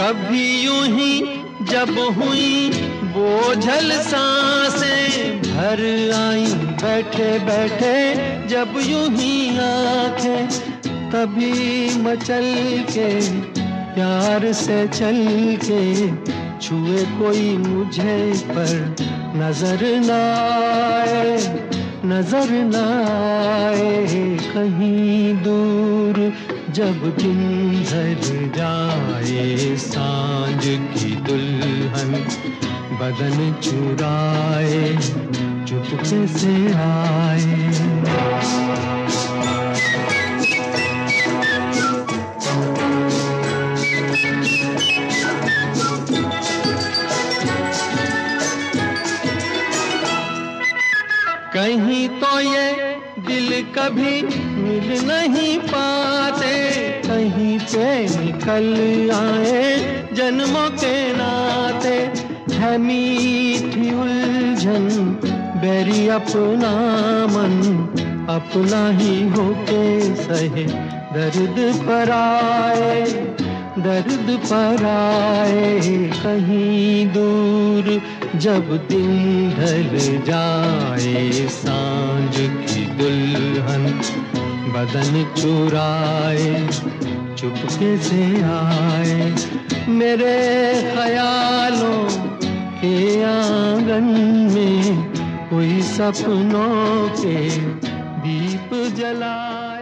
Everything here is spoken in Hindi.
कभी यूँ ही जब हुई बोझल साँसें भर आई, बैठे बैठे जब यूँ ही आँखें तभी मचल के प्यार से चल के छुए कोई मुझे पर नज़र ना आए, नज़र ना आए कहीं दूर जब दिन ढल जाए। साँझ की दुल्हन बदन चुराए चुपके से आए? कहीं तो ये दिल कभी मिल नहीं पाते। कहीं पे निकल आए जन्मों के नाते। है मीठी उलझन, बेरी अपना मन। अपना ही होके सहे दर्द पर आए। दर्द पर आए कहीं दूर, जब दिन ढल जाए साँझ की दुल्हन बदन चुराए, चुपके से आए। मेरे ख्यालों के आँगन में कोई सपनों के दीप जलाए।